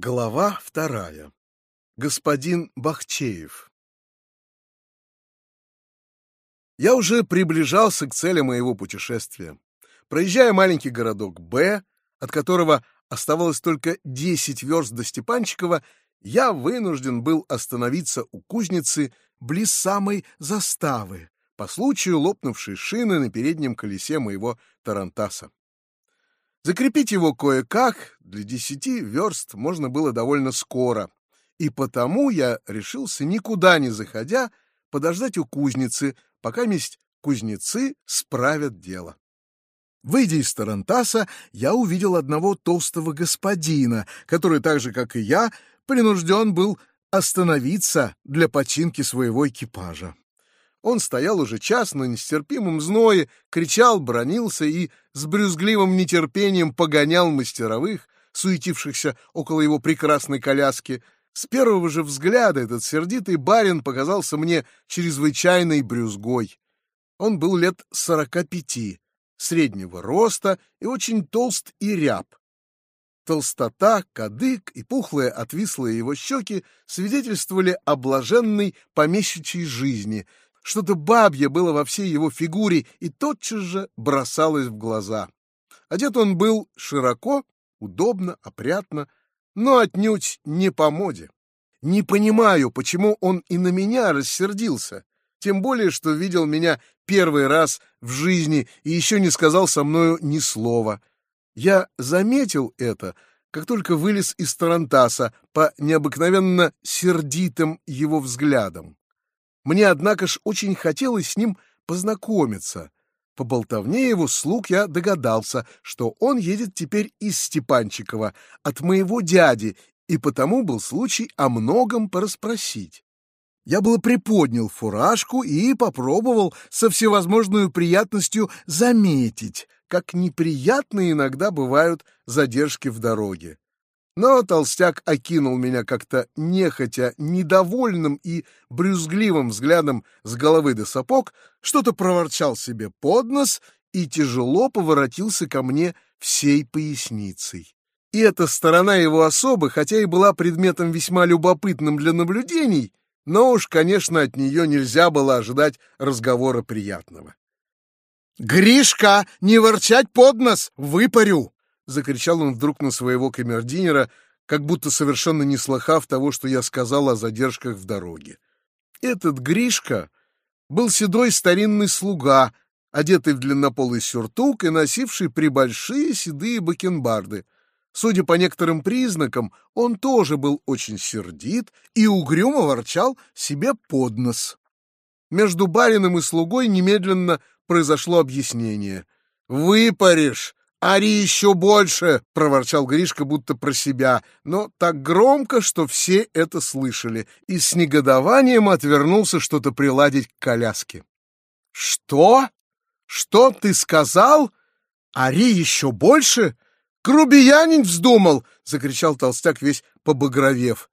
Глава вторая. Господин Бахчеев. Я уже приближался к цели моего путешествия. Проезжая маленький городок Б, от которого оставалось только 10 верст до Степанчикова, я вынужден был остановиться у кузницы близ самой заставы по случаю лопнувшей шины на переднем колесе моего тарантаса. Закрепить его кое-как для десяти верст можно было довольно скоро, и потому я решился, никуда не заходя, подождать у кузницы, пока месть кузнецы справят дело. Выйдя из Тарантаса, я увидел одного толстого господина, который так же, как и я, принужден был остановиться для починки своего экипажа. Он стоял уже час на нестерпимом зное, кричал, бронился и с брюзгливым нетерпением погонял мастеровых, суетившихся около его прекрасной коляски. С первого же взгляда этот сердитый барин показался мне чрезвычайной брюзгой. Он был лет сорока пяти, среднего роста и очень толст и ряб. Толстота, кадык и пухлые отвислые его щеки свидетельствовали о блаженной помещичьей жизни — что-то бабье было во всей его фигуре и тотчас же бросалось в глаза. Одет он был широко, удобно, опрятно, но отнюдь не по моде. Не понимаю, почему он и на меня рассердился, тем более, что видел меня первый раз в жизни и еще не сказал со мною ни слова. Я заметил это, как только вылез из Тарантаса по необыкновенно сердитым его взглядам. Мне, однако ж, очень хотелось с ним познакомиться. По болтовне его слуг я догадался, что он едет теперь из Степанчикова, от моего дяди, и потому был случай о многом порасспросить. Я было приподнял фуражку и попробовал со всевозможной приятностью заметить, как неприятные иногда бывают задержки в дороге. Но толстяк окинул меня как-то нехотя, недовольным и брюзгливым взглядом с головы до сапог, что-то проворчал себе под нос и тяжело поворотился ко мне всей поясницей. И эта сторона его особы, хотя и была предметом весьма любопытным для наблюдений, но уж, конечно, от нее нельзя было ожидать разговора приятного. «Гришка, не ворчать под нос! Выпарю!» Закричал он вдруг на своего камердинера, как будто совершенно не слыхав того, что я сказал о задержках в дороге. Этот Гришка был седой старинный слуга, одетый в длиннополый сюртук и носивший прибольшие седые бакенбарды. Судя по некоторым признакам, он тоже был очень сердит и угрюмо ворчал себе под нос. Между барином и слугой немедленно произошло объяснение. «Выпаришь! «Ори еще больше!» — проворчал Гришка будто про себя, но так громко, что все это слышали, и с негодованием отвернулся что-то приладить к коляске. «Что? Что ты сказал? Ори еще больше? Грубиянин вздумал!» — закричал толстяк весь побагровев.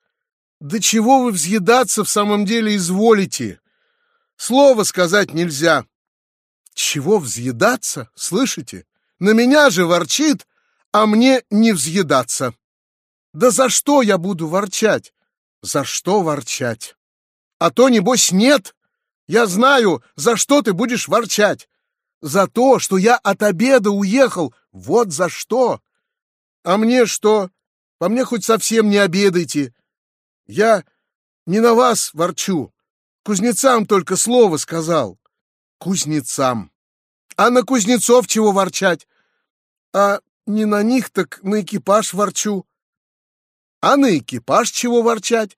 «Да чего вы взъедаться в самом деле изволите? Слово сказать нельзя!» «Чего взъедаться? Слышите?» На меня же ворчит, а мне не взъедаться. Да за что я буду ворчать? За что ворчать? А то, небось, нет. Я знаю, за что ты будешь ворчать. За то, что я от обеда уехал. Вот за что. А мне что? По мне хоть совсем не обедайте. Я не на вас ворчу. Кузнецам только слово сказал. Кузнецам. А на кузнецов чего ворчать? А не на них, так на экипаж ворчу. А на экипаж чего ворчать?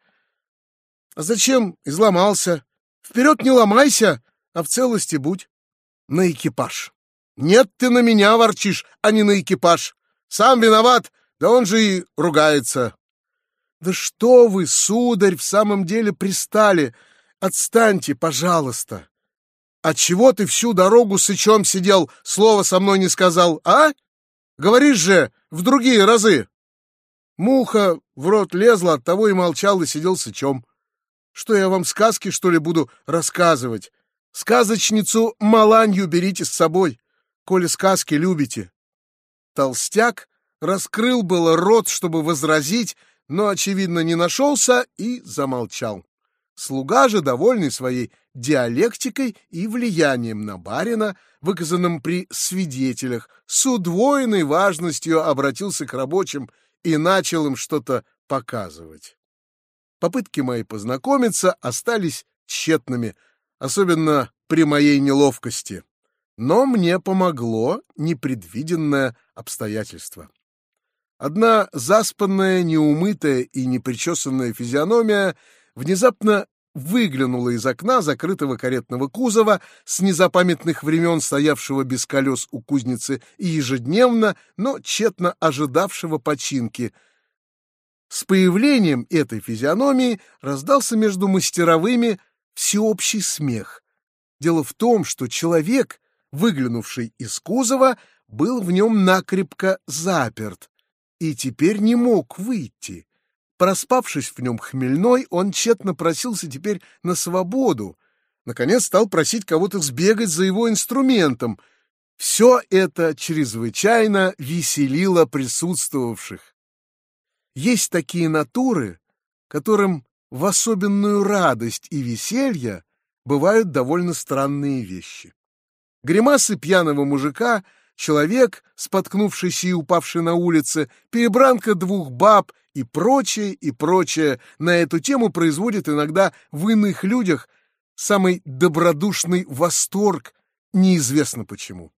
А зачем изломался? Вперед не ломайся, а в целости будь. На экипаж. Нет, ты на меня ворчишь, а не на экипаж. Сам виноват, да он же и ругается. Да что вы, сударь, в самом деле пристали? Отстаньте, пожалуйста. Отчего ты всю дорогу сычом сидел, слова со мной не сказал, а? Говоришь же, в другие разы. Муха в рот лезла, от того и молчал, и сидел сычом. Что я вам сказки, что ли, буду рассказывать? Сказочницу Маланью берите с собой, коли сказки любите. Толстяк раскрыл было рот, чтобы возразить, но, очевидно, не нашелся и замолчал. Слуга же, довольный своей диалектикой и влиянием на барина, выказанным при свидетелях, с удвоенной важностью обратился к рабочим и начал им что-то показывать. Попытки мои познакомиться остались тщетными, особенно при моей неловкости. Но мне помогло непредвиденное обстоятельство. Одна заспанная, неумытая и непричесанная физиономия внезапно выглянула из окна закрытого каретного кузова с незапамятных времен стоявшего без колес у кузницы и ежедневно, но тщетно ожидавшего починки. С появлением этой физиономии раздался между мастеровыми всеобщий смех. Дело в том, что человек, выглянувший из кузова, был в нем накрепко заперт и теперь не мог выйти. Проспавшись в нем хмельной, он тщетно просился теперь на свободу. Наконец стал просить кого-то сбегать за его инструментом. Все это чрезвычайно веселило присутствовавших. Есть такие натуры, которым в особенную радость и веселье бывают довольно странные вещи. Гримасы пьяного мужика — человек, споткнувшийся и упавший на улице, перебранка двух баб и прочее, и прочее на эту тему производит иногда в иных людях самый добродушный восторг, неизвестно почему.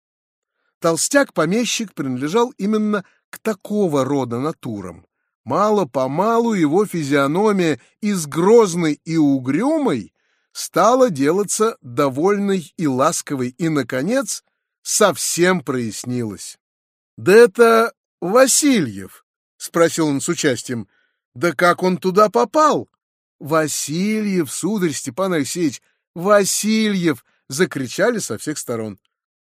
Толстяк-помещик принадлежал именно к такого рода натурам. Мало-помалу его физиономия из грозной и угрюмой стала делаться довольной и ласковой, и, наконец, совсем прояснилось. «Да это Васильев», — спросил он с участием. «Да как он туда попал?» «Васильев, сударь Степан Алексеевич, Васильев!» — закричали со всех сторон.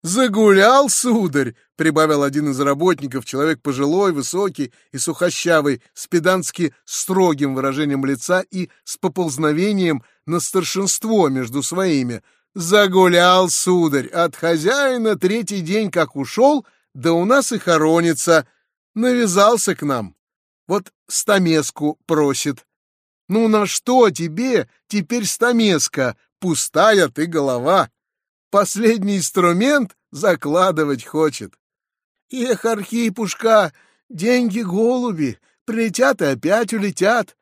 «Загулял, сударь!» — прибавил один из работников, человек пожилой, высокий и сухощавый, с педантски строгим выражением лица и с поползновением на старшинство между своими — Загулял, сударь, от хозяина третий день как ушел, да у нас и хоронится. Навязался к нам. Вот стамеску просит. Ну на что тебе теперь стамеска? Пустая ты голова. Последний инструмент закладывать хочет. Эх, Архипушка, деньги голуби, прилетят и опять улетят.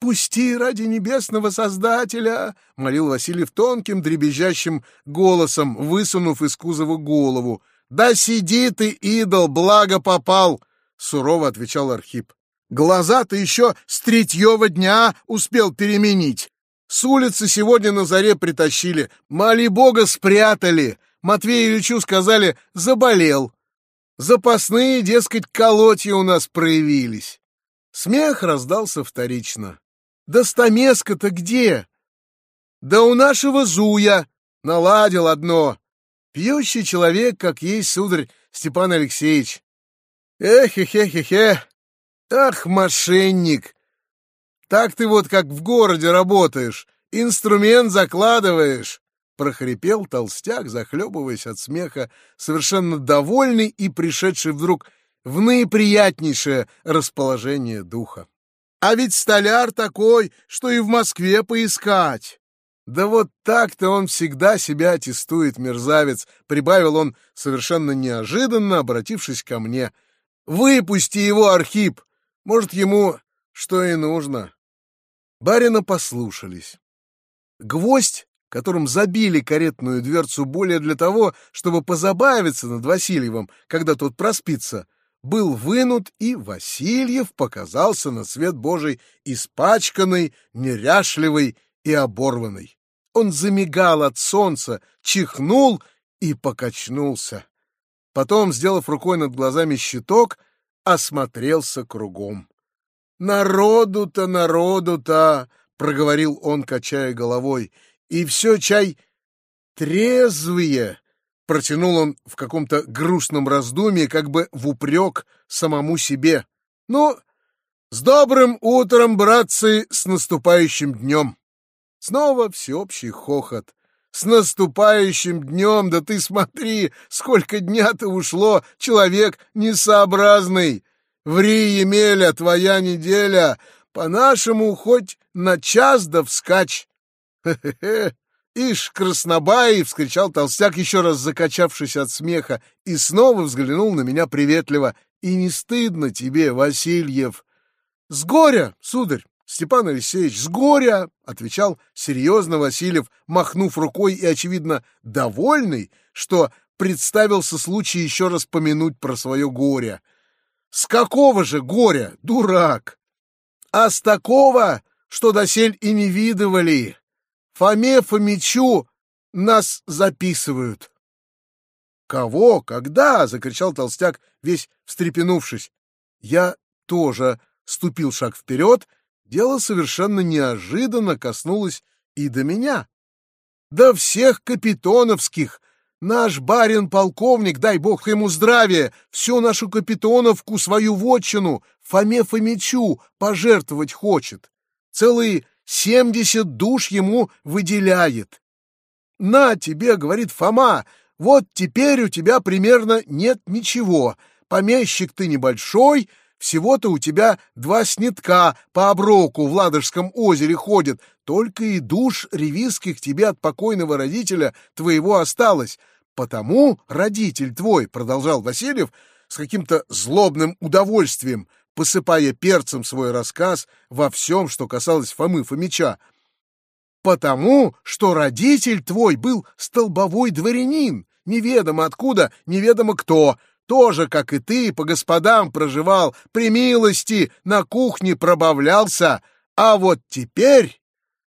«Пусти ради небесного Создателя!» — молил Васильев тонким, дребезжащим голосом, высунув из кузова голову. «Да сиди ты, идол, благо попал!» — сурово отвечал Архип. «Глаза ты еще с третьего дня успел переменить. С улицы сегодня на заре притащили, моли бога спрятали. Матвею Ильичу сказали, заболел. Запасные, дескать, колотья у нас проявились». Смех раздался вторично. Да стамеска-то где? Да у нашего Зуя наладил одно. Пьющий человек, как есть, сударь Степан Алексеевич. Эх-хе-хе-хе-хе. Ах, мошенник! Так ты вот как в городе работаешь, инструмент закладываешь. Прохрипел толстяк, захлебываясь от смеха, совершенно довольный и пришедший вдруг в наиприятнейшее расположение духа. А ведь столяр такой, что и в Москве поискать. Да вот так-то он всегда себя аттестует, мерзавец, прибавил он совершенно неожиданно, обратившись ко мне. Выпусти его, Архип, может, ему что и нужно. Барина послушались. Гвоздь, которым забили каретную дверцу более для того, чтобы позабавиться над Васильевым, когда тот проспится, был вынут, и Васильев показался на свет Божий испачканный, неряшливый и оборванный. Он замигал от солнца, чихнул и покачнулся. Потом, сделав рукой над глазами щиток, осмотрелся кругом. «Народу-то, народу-то!» — проговорил он, качая головой. «И все чай трезвые!» Протянул он в каком-то грустном раздумье, как бы в упрек самому себе. «Ну, с добрым утром, братцы, с наступающим днем!» Снова всеобщий хохот. «С наступающим днем! Да ты смотри, сколько дня-то ушло, человек несообразный! Ври, Емеля, твоя неделя, по-нашему хоть на час да вскачь. Хе-хе-хе. «Ишь, Краснобай!» — вскричал толстяк, еще раз закачавшись от смеха, и снова взглянул на меня приветливо. «И не стыдно тебе, Васильев?» «С горя, сударь!» Степан Алексеевич, с горя, — отвечал серьезно Васильев, махнув рукой и, очевидно, довольный, что представился случай еще раз помянуть про свое горе. С какого же горя, дурак? А с такого, что досель и не видывали. Фоме Фомичу нас записывают. «Кого? Когда?» — закричал толстяк, весь встрепенувшись. Я тоже ступил шаг вперед — дело совершенно неожиданно коснулось и до меня. Да всех капитоновских! Наш барин-полковник, дай бог ему здравия, всю нашу капитоновку, свою вотчину, Фоме Фомичу пожертвовать хочет. Целые семьдесят душ ему выделяет. «На тебе», — говорит Фома, — «вот теперь у тебя примерно нет ничего. Помещик ты небольшой, — всего-то у тебя два снитка по оброку в Ладожском озере ходят, только и душ ревизских тебе от покойного родителя твоего осталось. Потому родитель твой, — продолжал Васильев с каким-то злобным удовольствием, посыпая перцем свой рассказ во всем, что касалось Фомы Фомича, потому что родитель твой был столбовой дворянин, неведомо откуда, неведомо кто, тоже, как и ты, по господам проживал, при милости на кухне пробавлялся, а вот теперь,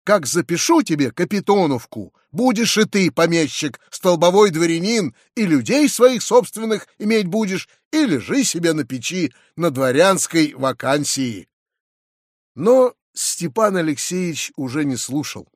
как запишу тебе капитоновку, будешь и ты, помещик, столбовой дворянин, и людей своих собственных иметь будешь, и лежи себе на печи на дворянской вакансии. Но Степан Алексеевич уже не слушал.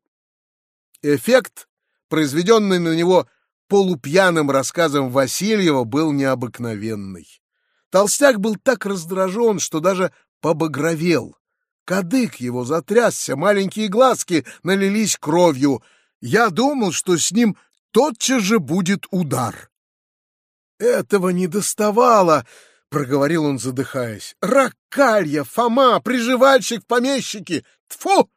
Эффект, произведенный на него полупьяным рассказом Васильева был необыкновенный. Толстяк был так раздражен, что даже побагровел. Кадык его затрясся, маленькие глазки налились кровью. Я думал, что с ним тотчас же будет удар. «Этого не доставало!» — проговорил он, задыхаясь. «Ракалья, Фома, приживальщик помещики! Тфу!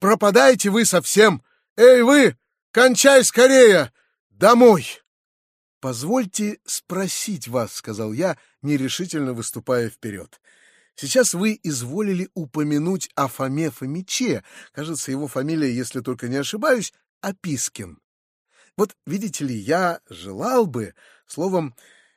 Пропадайте вы совсем! Эй вы, кончай скорее! Домой!» «Позвольте спросить вас», — сказал я, нерешительно выступая вперед. «Сейчас вы изволили упомянуть о Фоме Фомиче. Кажется, его фамилия, если только не ошибаюсь, Опискин. Вот, видите ли, я желал бы, словом,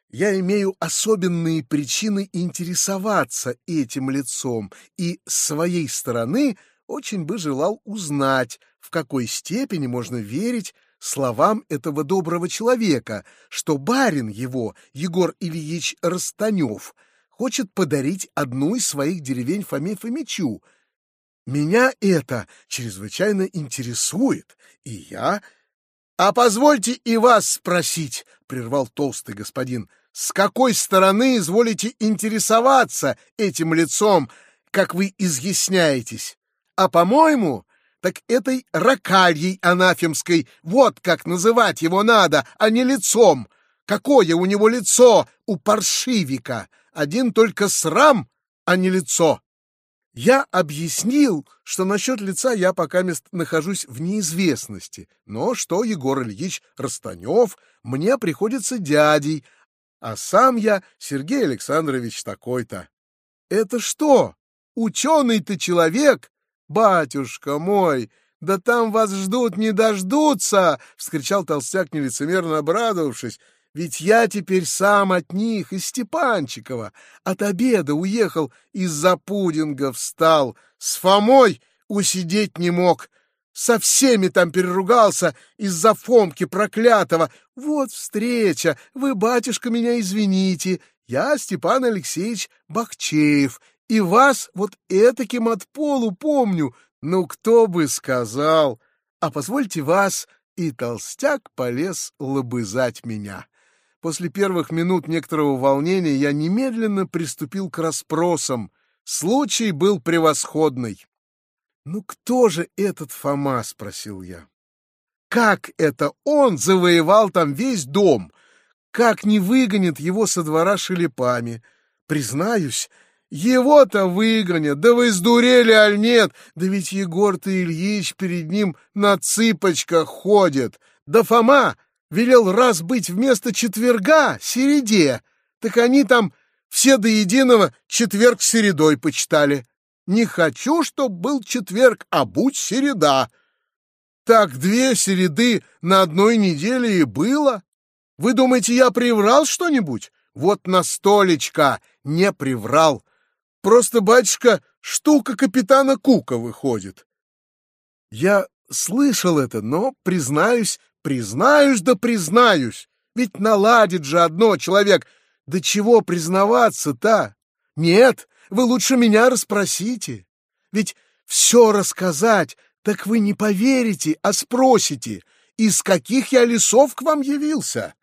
я имею особенные причины интересоваться этим лицом и с своей стороны очень бы желал узнать, в какой степени можно верить словам этого доброго человека, что барин его, Егор Ильич Растанев, хочет подарить одну из своих деревень Фоме Фомичу. Меня это чрезвычайно интересует, и я... — А позвольте и вас спросить, — прервал толстый господин, — с какой стороны изволите интересоваться этим лицом, как вы изъясняетесь? А, по-моему, так этой ракальей анафемской, вот как называть его надо, а не лицом. Какое у него лицо, у паршивика? Один только срам, а не лицо. Я объяснил, что насчет лица я пока мест нахожусь в неизвестности, но что Егор Ильич Растанев мне приходится дядей, а сам я Сергей Александрович такой-то. Это что, ученый-то человек, «Батюшка мой, да там вас ждут, не дождутся!» — вскричал толстяк, нелицемерно обрадовавшись. «Ведь я теперь сам от них, из Степанчикова. От обеда уехал, из-за пудинга встал. С Фомой усидеть не мог. Со всеми там переругался из-за Фомки проклятого. Вот встреча, вы, батюшка, меня извините. Я Степан Алексеевич Бахчеев, и вас вот этаким от полу помню. Ну, кто бы сказал. А позвольте вас, и толстяк полез лобызать меня. После первых минут некоторого волнения я немедленно приступил к расспросам. Случай был превосходный. «Ну кто же этот Фома?» — спросил я. «Как это он завоевал там весь дом? Как не выгонит его со двора шелепами? Признаюсь, Его-то выгонят, да вы сдурели, аль нет? Да ведь Егор-то Ильич перед ним на цыпочках ходит. Да Фома велел раз быть вместо четверга, середе. Так они там все до единого четверг середой почитали. Не хочу, чтоб был четверг, а будь середа. Так две середы на одной неделе и было. Вы думаете, я приврал что-нибудь? Вот на столечко не приврал. Просто, батюшка, штука капитана Кука выходит. Я слышал это, но, признаюсь, признаюсь да признаюсь. Ведь наладит же одно человек. Да чего признаваться-то? Нет, вы лучше меня расспросите. Ведь все рассказать, так вы не поверите, а спросите, из каких я лесов к вам явился.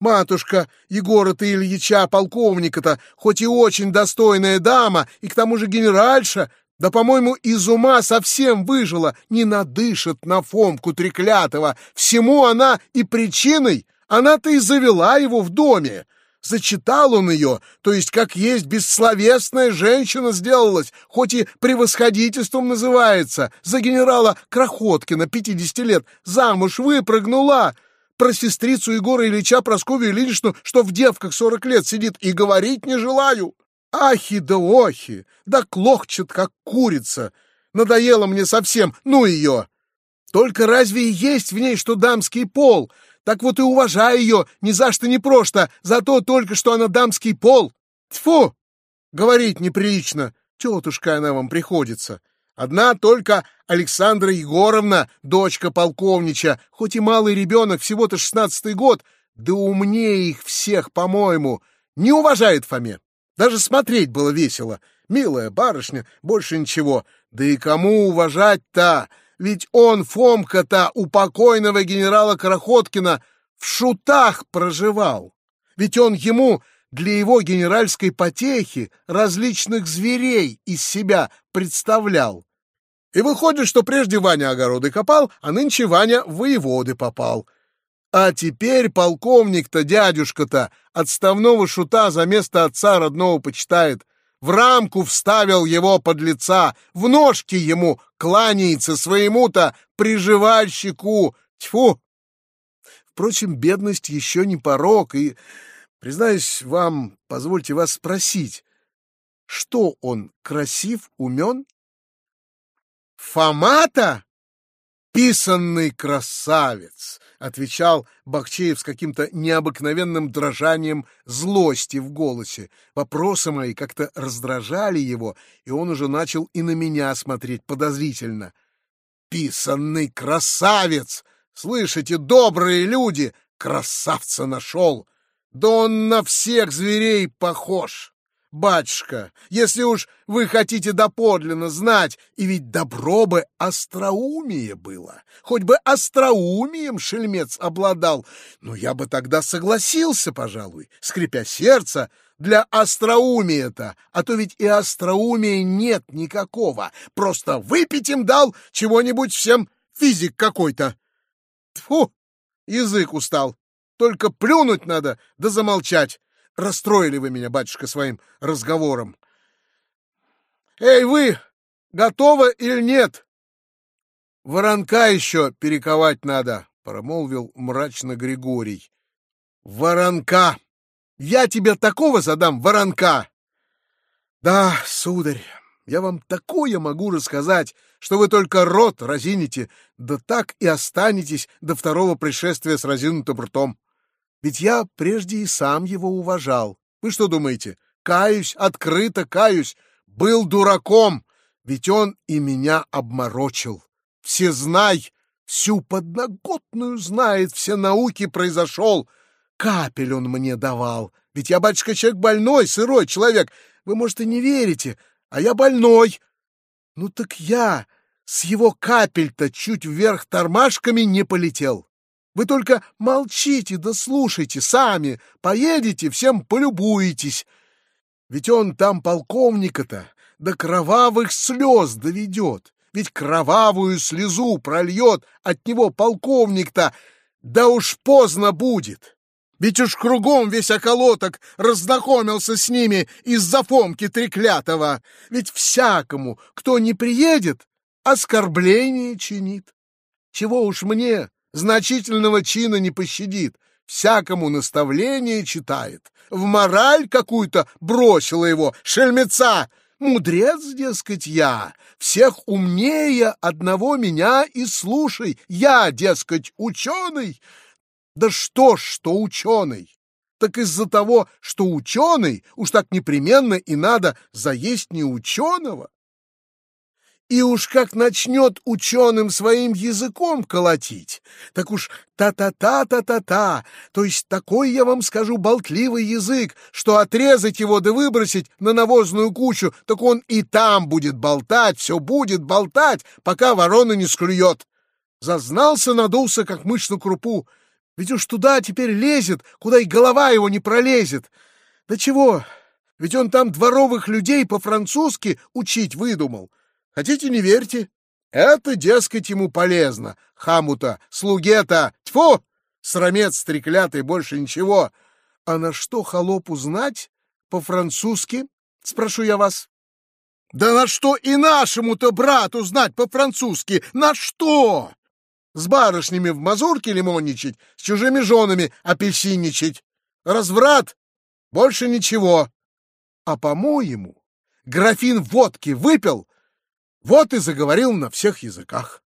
Матушка Егора-то Ильича, полковника-то, хоть и очень достойная дама, и к тому же генеральша, да, по-моему, из ума совсем выжила, не надышит на Фомку треклятого. Всему она и причиной, она-то и завела его в доме. Зачитал он ее, то есть как есть бессловесная женщина сделалась, хоть и превосходительством называется, за генерала Крохоткина, 50 лет, замуж выпрыгнула про сестрицу Егора Ильича Прасковью Ильиничну, что в девках сорок лет сидит, и говорить не желаю. Ахи да охи, да клохчет, как курица. Надоело мне совсем, ну ее. Только разве и есть в ней что дамский пол? Так вот и уважай ее ни за что ни просто, за то только, что она дамский пол. Тьфу! Говорить неприлично, тетушка она вам приходится. Одна только Александра Егоровна, дочка полковнича, хоть и малый ребенок, всего-то шестнадцатый год, да умнее их всех, по-моему, не уважает Фоме. Даже смотреть было весело. Милая барышня, больше ничего. Да и кому уважать-то? Ведь он, Фомка-то, у покойного генерала Крохоткина в шутах проживал. Ведь он ему для его генеральской потехи различных зверей из себя представлял. И выходит, что прежде Ваня огороды копал, а нынче Ваня воеводы попал. А теперь полковник-то, дядюшка-то, отставного шута за место отца родного почитает. В рамку вставил его под лица, в ножки ему кланяется своему-то приживальщику. Тьфу! Впрочем, бедность еще не порог, и, признаюсь вам, позвольте вас спросить, что он красив, умен Фомата? Писанный красавец, отвечал Бахчеев с каким-то необыкновенным дрожанием злости в голосе. Вопросы мои как-то раздражали его, и он уже начал и на меня смотреть подозрительно. Писанный красавец! Слышите, добрые люди, красавца нашел! Да он на всех зверей похож! Батюшка, если уж вы хотите доподлинно знать, и ведь добро бы остроумие было, хоть бы остроумием шельмец обладал, но я бы тогда согласился, пожалуй, скрипя сердце, для остроумия-то, а то ведь и остроумия нет никакого, просто выпить им дал чего-нибудь всем физик какой-то. Тьфу, язык устал, только плюнуть надо да замолчать. Расстроили вы меня, батюшка, своим разговором. Эй, вы, готовы или нет? Воронка еще перековать надо, промолвил мрачно Григорий. Воронка! Я тебе такого задам, воронка! Да, сударь, я вам такое могу рассказать, что вы только рот разините, да так и останетесь до второго пришествия с разинутым ртом. Ведь я прежде и сам его уважал. Вы что думаете? Каюсь, открыто каюсь. Был дураком, ведь он и меня обморочил. Все знай, всю подноготную знает, все науки произошел. Капель он мне давал. Ведь я, батюшка, человек больной, сырой человек. Вы, может, и не верите, а я больной. Ну так я с его капель-то чуть вверх тормашками не полетел. Вы только молчите да слушайте сами, поедете, всем полюбуетесь. Ведь он там полковника-то до кровавых слез доведет. Ведь кровавую слезу прольет от него полковник-то, да уж поздно будет. Ведь уж кругом весь околоток разнакомился с ними из-за Фомки треклятого. Ведь всякому, кто не приедет, оскорбление чинит. Чего уж мне, значительного чина не пощадит, всякому наставление читает. В мораль какую-то бросила его, шельмеца. Мудрец, дескать, я, всех умнее одного меня и слушай. Я, дескать, ученый, да что ж, что ученый? Так из-за того, что ученый, уж так непременно и надо заесть не ученого. И уж как начнет ученым своим языком колотить, так уж та-та-та-та-та-та, то есть такой, я вам скажу, болтливый язык, что отрезать его да выбросить на навозную кучу, так он и там будет болтать, все будет болтать, пока ворона не склюет. Зазнался, надулся, как мышь на крупу, ведь уж туда теперь лезет, куда и голова его не пролезет. Да чего? Ведь он там дворовых людей по-французски учить выдумал. Хотите, не верьте. Это, дескать, ему полезно. Хамута, слуге-то, тьфу! Срамец треклятый, больше ничего. А на что холопу знать по-французски? Спрошу я вас. Да на что и нашему-то брату знать по-французски? На что? С барышнями в мазурке лимонничать, с чужими женами апельсинничать. Разврат! Больше ничего. А, по-моему, графин водки выпил, вот и заговорил на всех языках.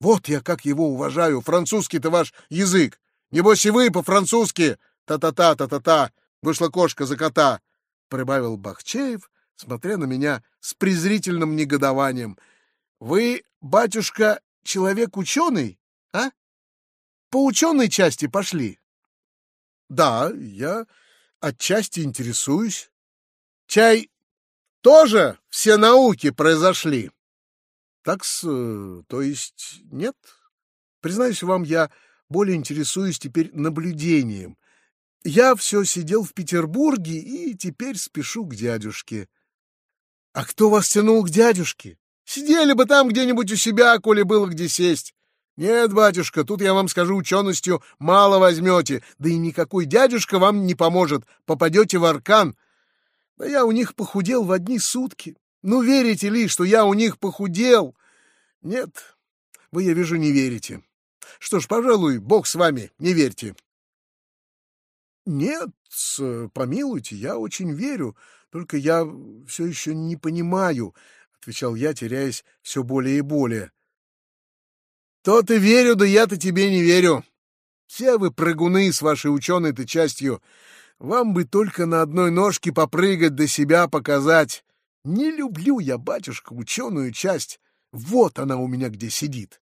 Вот я как его уважаю, французский-то ваш язык. Небось и вы по-французски. Та-та-та, та-та-та, вышла кошка за кота, — прибавил Бахчеев, смотря на меня с презрительным негодованием. Вы, батюшка, человек ученый, а? По ученой части пошли. Да, я отчасти интересуюсь. Чай тоже все науки произошли. Так с, то есть нет. Признаюсь вам, я более интересуюсь теперь наблюдением. Я все сидел в Петербурге и теперь спешу к дядюшке. А кто вас тянул к дядюшке? Сидели бы там где-нибудь у себя, коли было где сесть. Нет, батюшка, тут я вам скажу ученостью, мало возьмете, да и никакой дядюшка вам не поможет, попадете в аркан. Да я у них похудел в одни сутки. Ну, верите ли, что я у них похудел? Нет, вы, я вижу, не верите. Что ж, пожалуй, бог с вами, не верьте. Нет, помилуйте, я очень верю, только я все еще не понимаю, отвечал я, теряясь все более и более. То ты верю, да я-то тебе не верю. Все вы прыгуны с вашей ученой-то частью. Вам бы только на одной ножке попрыгать да себя показать. Не люблю я, батюшка, ученую часть. Вот она у меня где сидит.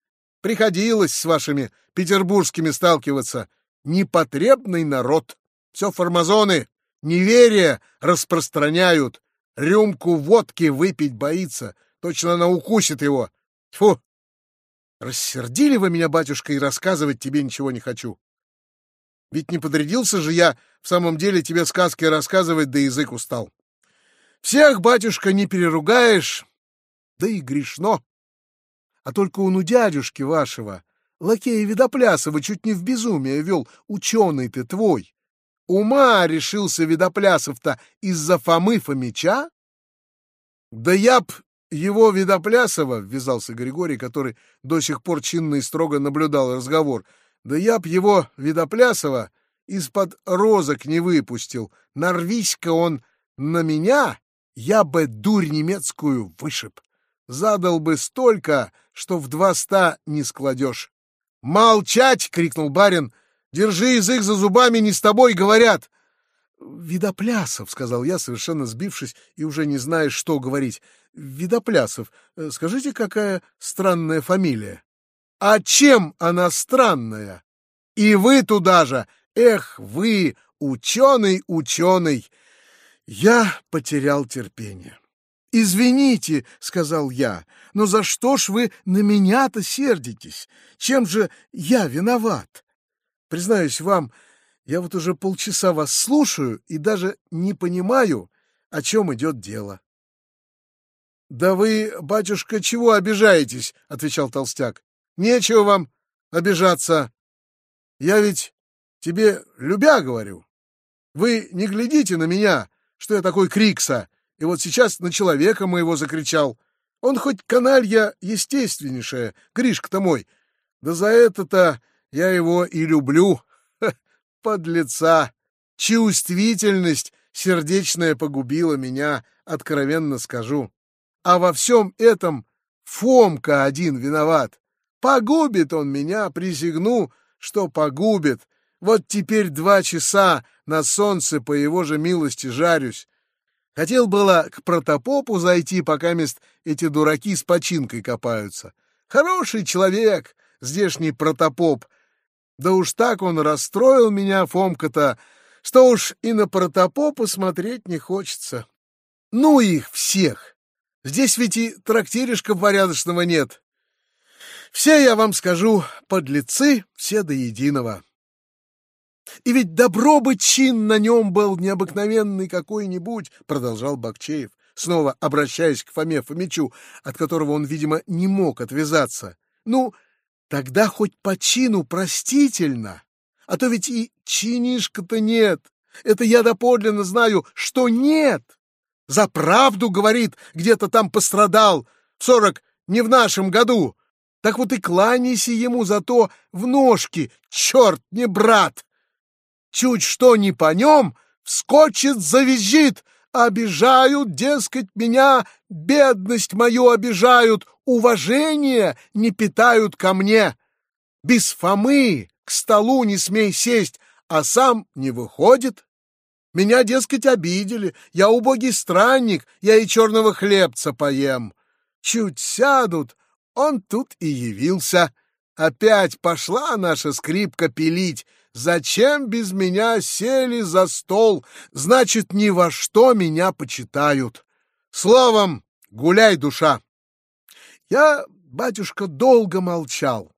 Приходилось с вашими петербургскими сталкиваться. Непотребный народ. Все формазоны, неверие распространяют. Рюмку водки выпить боится. Точно она укусит его. Тьфу! Рассердили вы меня, батюшка, и рассказывать тебе ничего не хочу. Ведь не подрядился же я в самом деле тебе сказки рассказывать, да язык устал. Всех, батюшка, не переругаешь, да и грешно. А только он у дядюшки вашего, лакея Видоплясова, чуть не в безумие вел, ученый ты твой. Ума решился Видоплясов-то из-за Фомы Фомича? Да я б его Видоплясова, — ввязался Григорий, который до сих пор чинно и строго наблюдал разговор, — да я б его Видоплясова из-под розок не выпустил. Нарвись-ка он на меня, я бы дурь немецкую вышиб. Задал бы столько, что в два не складешь. «Молчать!» — крикнул барин — Держи язык за зубами, не с тобой говорят. Видоплясов, сказал я, совершенно сбившись и уже не зная, что говорить. Видоплясов, э, скажите, какая странная фамилия? А чем она странная? И вы туда же. Эх, вы, ученый, ученый. Я потерял терпение. «Извините», — сказал я, — «но за что ж вы на меня-то сердитесь? Чем же я виноват? Признаюсь вам, я вот уже полчаса вас слушаю и даже не понимаю, о чем идет дело. — Да вы, батюшка, чего обижаетесь? — отвечал толстяк. — Нечего вам обижаться. Я ведь тебе любя говорю. Вы не глядите на меня, что я такой Крикса, и вот сейчас на человека моего закричал. Он хоть каналья естественнейшая, Гришка-то мой. Да за это-то я его и люблю. Ха, подлеца! Чувствительность сердечная погубила меня, откровенно скажу. А во всем этом Фомка один виноват. Погубит он меня, присягну, что погубит. Вот теперь два часа на солнце по его же милости жарюсь. Хотел было к протопопу зайти, пока мест эти дураки с починкой копаются. Хороший человек, здешний протопоп. Да уж так он расстроил меня, Фомка-то, что уж и на протопопа смотреть не хочется. Ну их всех! Здесь ведь и трактиришка порядочного нет. Все, я вам скажу, подлецы, все до единого. И ведь добро бы чин на нем был необыкновенный какой-нибудь, продолжал Бакчеев, снова обращаясь к Фоме Фомичу, от которого он, видимо, не мог отвязаться. Ну, тогда хоть по чину простительно, а то ведь и чинишка-то нет. Это я доподлинно знаю, что нет. За правду, говорит, где-то там пострадал, в сорок не в нашем году. Так вот и кланяйся ему за то в ножки, черт не брат. Чуть что не по нем, вскочит, завизжит. Обижают, дескать, меня, бедность мою обижают, уважение не питают ко мне. Без Фомы к столу не смей сесть, а сам не выходит. Меня, дескать, обидели, я убогий странник, я и черного хлебца поем. Чуть сядут, он тут и явился. Опять пошла наша скрипка пилить, Зачем без меня сели за стол? Значит, ни во что меня почитают. Словом, гуляй, душа. Я, батюшка, долго молчал.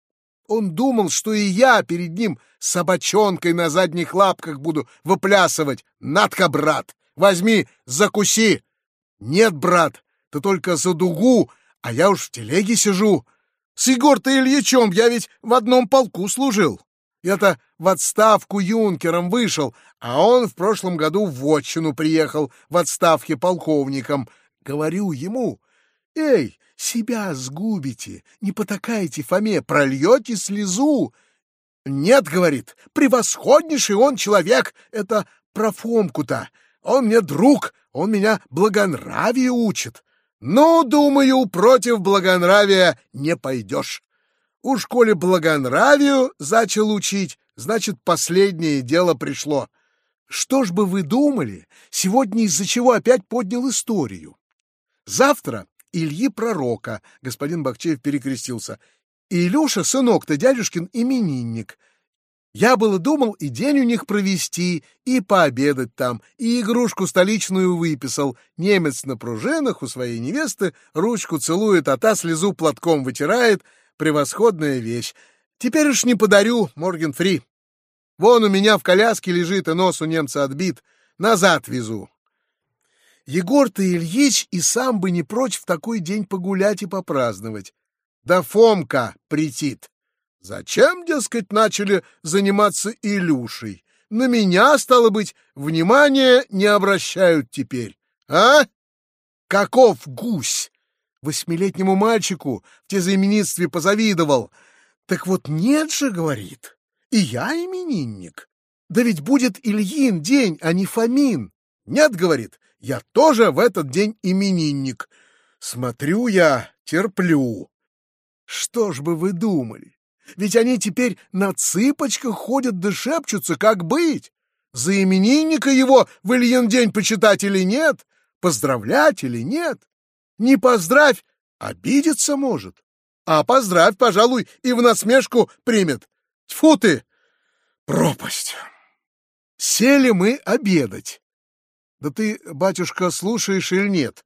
Он думал, что и я перед ним собачонкой на задних лапках буду выплясывать. Надка, брат, возьми, закуси. Нет, брат, ты только за дугу, а я уж в телеге сижу. С Егор-то Ильичом я ведь в одном полку служил. Я-то в отставку юнкером вышел, а он в прошлом году в отчину приехал в отставке полковником. Говорю ему, «Эй, себя сгубите, не потакайте Фоме, прольете слезу». «Нет, — говорит, — превосходнейший он человек, это про Фомку-то. Он мне друг, он меня благонравие учит. Ну, думаю, против благонравия не пойдешь. Уж коли благонравию зачал учить, значит, последнее дело пришло. Что ж бы вы думали, сегодня из-за чего опять поднял историю? Завтра Ильи Пророка, господин Бахчеев перекрестился, Илюша, сынок-то дядюшкин именинник. Я было думал и день у них провести, и пообедать там, и игрушку столичную выписал. Немец на пружинах у своей невесты ручку целует, а та слезу платком вытирает — превосходная вещь. Теперь уж не подарю, Морген Фри. Вон у меня в коляске лежит, и нос у немца отбит. Назад везу. Егор-то Ильич и сам бы не прочь в такой день погулять и попраздновать. Да Фомка притит. Зачем, дескать, начали заниматься Илюшей? На меня, стало быть, внимания не обращают теперь. А? Каков гусь? Восьмилетнему мальчику в тезаименитстве позавидовал. Так вот нет же, говорит, и я именинник. Да ведь будет Ильин день, а не Фомин. Нет, говорит, я тоже в этот день именинник. Смотрю я, терплю. Что ж бы вы думали? Ведь они теперь на цыпочках ходят да шепчутся, как быть. За именинника его в Ильин день почитать или нет, поздравлять или нет. Не поздравь, обидеться может. А поздравь, пожалуй, и в насмешку примет. Тьфу ты! Пропасть! Сели мы обедать. Да ты, батюшка, слушаешь или нет?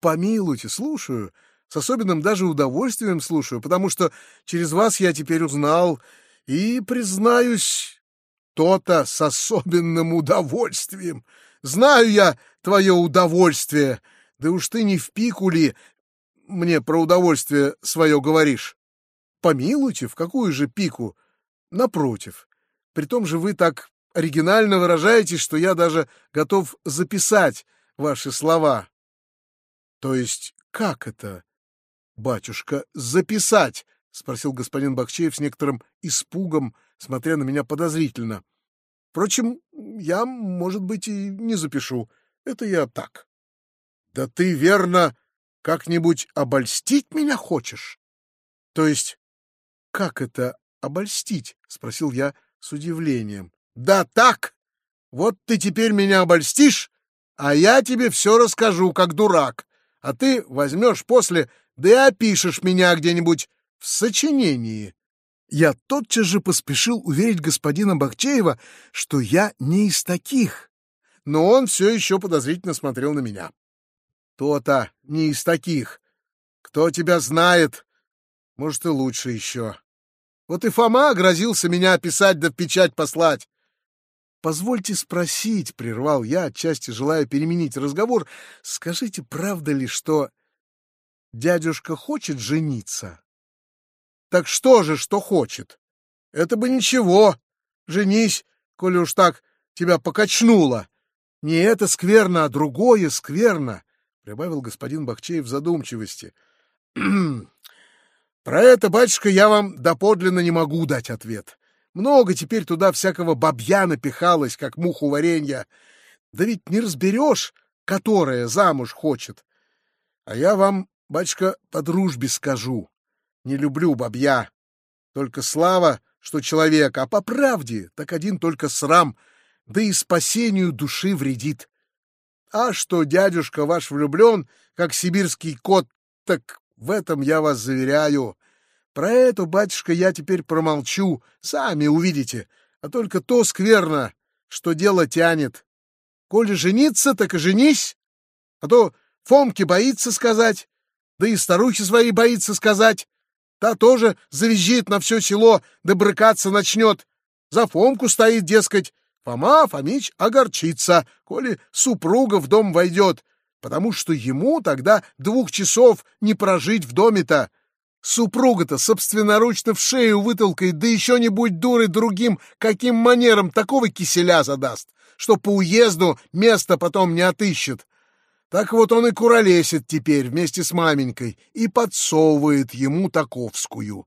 Помилуйте, слушаю. С особенным даже удовольствием слушаю, потому что через вас я теперь узнал и, признаюсь, то-то с особенным удовольствием. Знаю я твое удовольствие — да уж ты не в пику ли мне про удовольствие свое говоришь? Помилуйте, в какую же пику? Напротив, При том же вы так оригинально выражаетесь, что я даже готов записать ваши слова. То есть как это, батюшка, записать? спросил господин Бакчеев с некоторым испугом, смотря на меня подозрительно. Впрочем, я, может быть, и не запишу. Это я так. Да ты, верно, как-нибудь обольстить меня хочешь? То есть, как это обольстить? спросил я с удивлением. Да так! Вот ты теперь меня обольстишь, а я тебе все расскажу, как дурак. А ты возьмешь после, да и опишешь меня где-нибудь в сочинении. Я тотчас же поспешил уверить господина Бахчеева, что я не из таких. Но он все еще подозрительно смотрел на меня. То-то не из таких. Кто тебя знает? Может, и лучше еще. Вот и Фома грозился меня описать да в печать послать. «Позвольте спросить», — прервал я, отчасти желая переменить разговор, «скажите, правда ли, что дядюшка хочет жениться?» «Так что же, что хочет? Это бы ничего. Женись, коли уж так тебя покачнуло. Не это скверно, а другое скверно», — прибавил господин Бахчеев в задумчивости. «Про это, батюшка, я вам доподлинно не могу дать ответ». Много теперь туда всякого бабья напихалось, как муху варенья. Да ведь не разберешь, которая замуж хочет. А я вам, батюшка, по дружбе скажу. Не люблю бабья. Только слава, что человек, а по правде так один только срам, да и спасению души вредит. А что дядюшка ваш влюблен, как сибирский кот, так в этом я вас заверяю. Про это, батюшка, я теперь промолчу, сами увидите, а только то скверно, что дело тянет. Коли жениться, так и женись, а то Фомке боится сказать, да и старухе своей боится сказать. Та тоже завизжит на все село, да брыкаться начнет. За Фомку стоит, дескать, Фома Фомич огорчится, коли супруга в дом войдет, потому что ему тогда двух часов не прожить в доме-то. Супруга-то собственноручно в шею вытолкает, да еще не будь дурой другим, каким манером такого киселя задаст, что по уезду место потом не отыщет. Так вот он и куролесит теперь вместе с маменькой и подсовывает ему таковскую.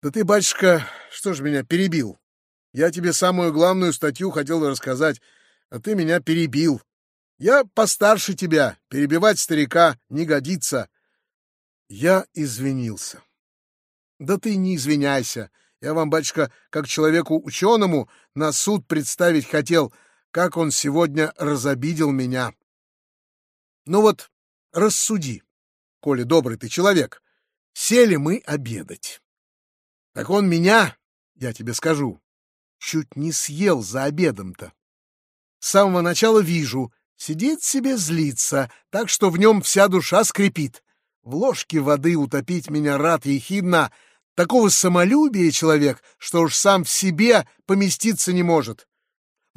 Да ты, батюшка, что ж меня перебил? Я тебе самую главную статью хотел рассказать, а ты меня перебил. Я постарше тебя, перебивать старика не годится. Я извинился. Да ты не извиняйся. Я вам, батюшка, как человеку ученому, на суд представить хотел, как он сегодня разобидел меня. Ну вот, рассуди, коли добрый ты человек. Сели мы обедать. Так он меня, я тебе скажу, чуть не съел за обедом-то. С самого начала вижу, сидит себе злится, так что в нем вся душа скрипит в ложке воды утопить меня рад ехидно, такого самолюбия человек, что уж сам в себе поместиться не может.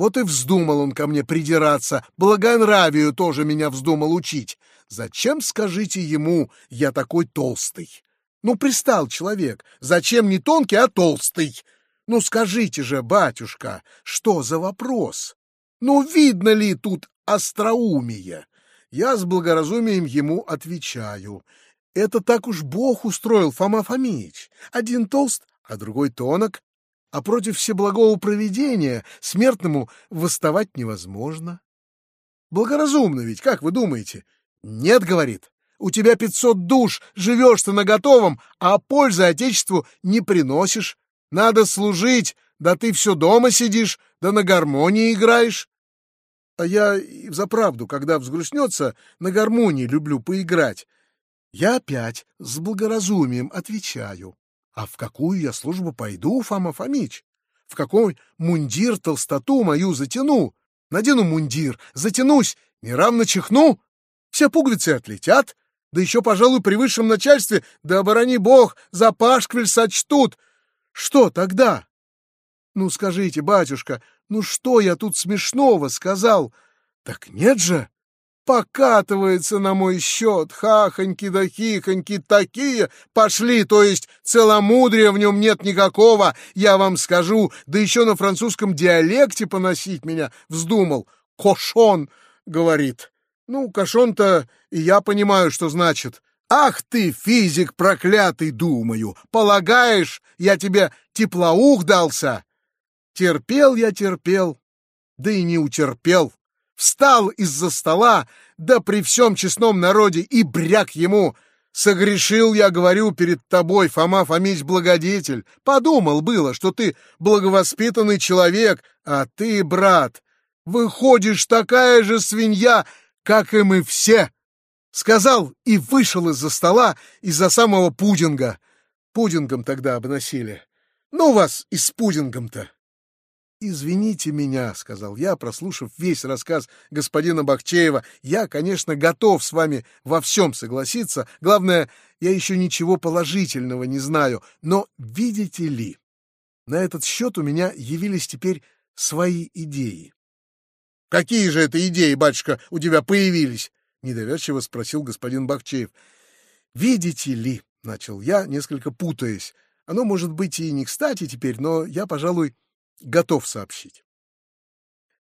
Вот и вздумал он ко мне придираться, благонравию тоже меня вздумал учить. Зачем, скажите ему, я такой толстый? Ну, пристал человек, зачем не тонкий, а толстый? Ну, скажите же, батюшка, что за вопрос? Ну, видно ли тут остроумие? Я с благоразумием ему отвечаю. Это так уж Бог устроил, Фома Фомич. Один толст, а другой тонок. А против всеблагого провидения смертному восставать невозможно. Благоразумно ведь, как вы думаете? Нет, говорит. У тебя пятьсот душ, живешь ты на готовом, а пользы Отечеству не приносишь. Надо служить, да ты все дома сидишь, да на гармонии играешь. А я и взаправду, когда взгрустнется, на гармонии люблю поиграть. Я опять с благоразумием отвечаю. А в какую я службу пойду, Фома Фомич? В какой мундир толстоту мою затяну? Надену мундир, затянусь, неравно чихну, все пуговицы отлетят, да еще, пожалуй, при высшем начальстве, да оборони бог, за пашквиль сочтут. Что тогда? Ну, скажите, батюшка, ну что я тут смешного сказал? Так нет же! Покатывается на мой счет. Хахоньки да хихоньки такие пошли, то есть целомудрия в нем нет никакого, я вам скажу, да еще на французском диалекте поносить меня вздумал. Кошон, говорит. Ну, кошон-то и я понимаю, что значит. Ах ты, физик проклятый, думаю, полагаешь, я тебе теплоух дался? Терпел я, терпел, да и не утерпел встал из-за стола, да при всем честном народе, и бряк ему. Согрешил я, говорю, перед тобой, Фома Фомич благодетель. Подумал было, что ты благовоспитанный человек, а ты, брат, выходишь такая же свинья, как и мы все. Сказал и вышел из-за стола, из-за самого пудинга. Пудингом тогда обносили. Ну вас и с пудингом-то. «Извините меня», — сказал я, прослушав весь рассказ господина Бахчеева. «Я, конечно, готов с вами во всем согласиться. Главное, я еще ничего положительного не знаю. Но видите ли, на этот счет у меня явились теперь свои идеи». «Какие же это идеи, батюшка, у тебя появились?» — недоверчиво спросил господин Бахчеев. «Видите ли», — начал я, несколько путаясь. «Оно может быть и не кстати теперь, но я, пожалуй, готов сообщить.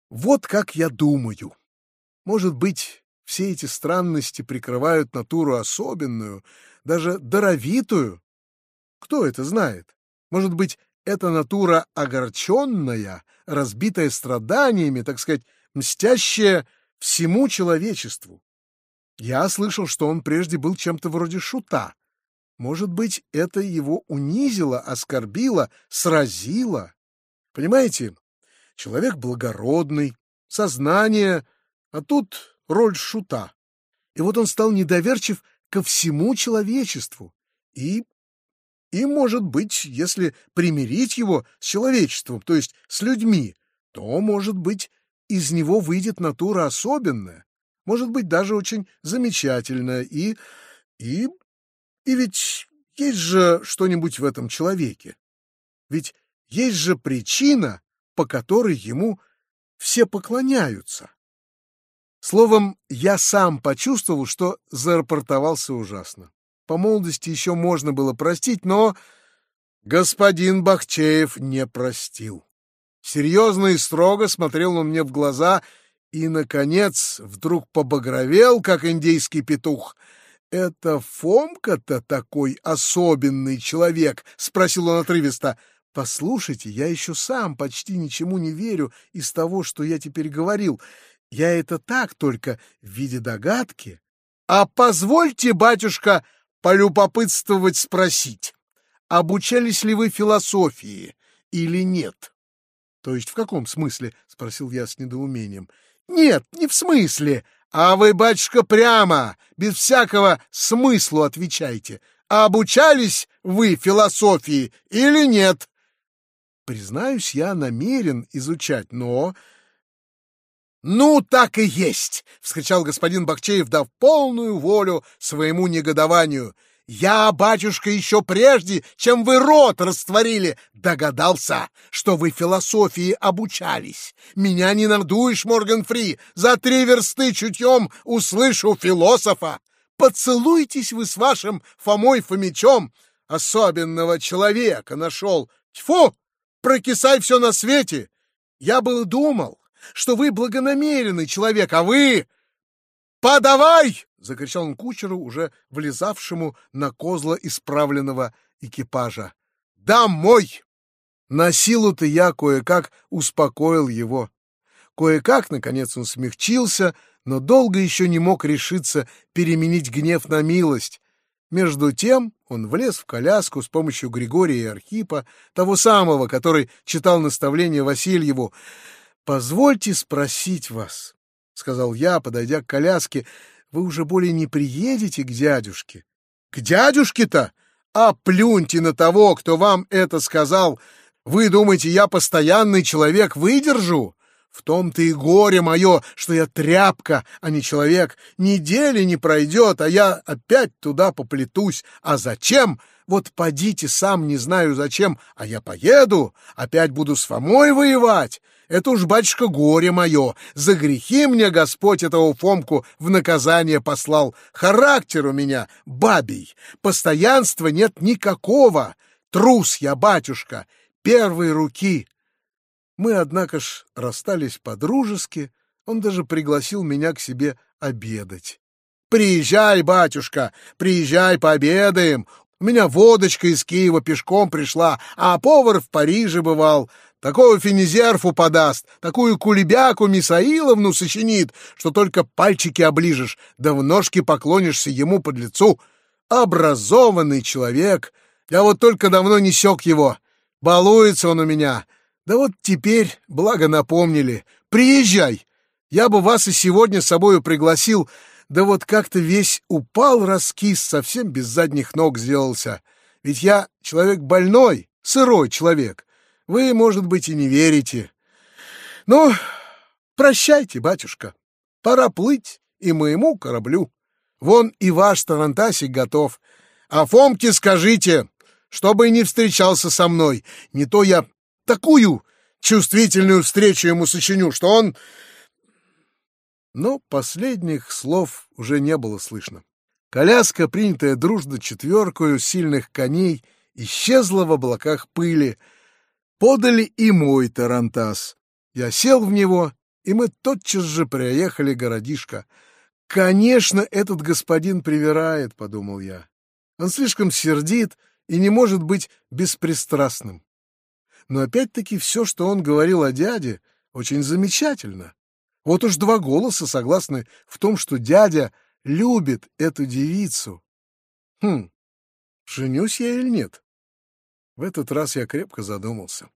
Вот как я думаю. Может быть, все эти странности прикрывают натуру особенную, даже даровитую? Кто это знает? Может быть, эта натура огорченная, разбитая страданиями, так сказать, мстящая всему человечеству. Я слышал, что он прежде был чем-то вроде шута. Может быть, это его унизило, оскорбило, сразило. Понимаете, человек благородный, сознание, а тут роль шута. И вот он стал недоверчив ко всему человечеству. И, и, может быть, если примирить его с человечеством, то есть с людьми, то, может быть, из него выйдет натура особенная, может быть, даже очень замечательная. И, и, и ведь есть же что-нибудь в этом человеке. Ведь есть же причина, по которой ему все поклоняются. Словом, я сам почувствовал, что зарапортовался ужасно. По молодости еще можно было простить, но господин Бахчеев не простил. Серьезно и строго смотрел он мне в глаза и, наконец, вдруг побагровел, как индейский петух. «Это Фомка-то такой особенный человек?» — спросил он отрывисто. Послушайте, я еще сам почти ничему не верю из того, что я теперь говорил. Я это так только в виде догадки. А позвольте, батюшка, полюбопытствовать спросить, обучались ли вы философии или нет? То есть в каком смысле? — спросил я с недоумением. Нет, не в смысле. А вы, батюшка, прямо, без всякого смысла отвечайте. обучались вы философии или нет? Признаюсь, я намерен изучать, но... «Ну, так и есть!» — вскричал господин Бахчеев, дав полную волю своему негодованию. «Я, батюшка, еще прежде, чем вы рот растворили, догадался, что вы философии обучались. Меня не надуешь, Морган Фри, за три версты чутьем услышу философа. Поцелуйтесь вы с вашим Фомой Фомичом, особенного человека нашел. Тьфу! Прокисай все на свете. Я было думал, что вы благонамеренный человек, а вы... «Подавай!» — закричал он кучеру, уже влезавшему на козла исправленного экипажа. «Домой!» На силу-то я кое-как успокоил его. Кое-как, наконец, он смягчился, но долго еще не мог решиться переменить гнев на милость, между тем он влез в коляску с помощью Григория и Архипа, того самого, который читал наставление Васильеву. «Позвольте спросить вас», — сказал я, подойдя к коляске, — «вы уже более не приедете к дядюшке?» «К дядюшке-то? А плюньте на того, кто вам это сказал! Вы думаете, я постоянный человек выдержу?» В том-то и горе мое, что я тряпка, а не человек. Недели не пройдет, а я опять туда поплетусь. А зачем? Вот подите сам, не знаю зачем, а я поеду, опять буду с Фомой воевать. Это уж, батюшка, горе мое. За грехи мне Господь этого Фомку в наказание послал. Характер у меня бабий. Постоянства нет никакого. Трус я, батюшка, первой руки. Мы, однако ж, расстались по-дружески. Он даже пригласил меня к себе обедать. «Приезжай, батюшка, приезжай, пообедаем. У меня водочка из Киева пешком пришла, а повар в Париже бывал. Такого финизерфу подаст, такую кулебяку Мисаиловну сочинит, что только пальчики оближешь, да в ножки поклонишься ему под лицу. Образованный человек. Я вот только давно не сёк его. Балуется он у меня. Да вот теперь, благо напомнили. Приезжай. Я бы вас и сегодня с собою пригласил, да вот как-то весь упал, раскис, совсем без задних ног сделался. Ведь я человек больной, сырой человек. Вы, может быть, и не верите. Ну, прощайте, батюшка. Пора плыть и моему кораблю. Вон и ваш тарантасик готов. А Фомке скажите, чтобы не встречался со мной. Не то я такую чувствительную встречу ему сочиню, что он но последних слов уже не было слышно. Коляска, принятая дружно четверкою сильных коней, исчезла в облаках пыли. Подали и мой тарантас. Я сел в него, и мы тотчас же приехали городишко. «Конечно, этот господин привирает», — подумал я. «Он слишком сердит и не может быть беспристрастным». Но опять-таки все, что он говорил о дяде, очень замечательно. Вот уж два голоса согласны в том, что дядя любит эту девицу. Хм, женюсь я или нет? В этот раз я крепко задумался.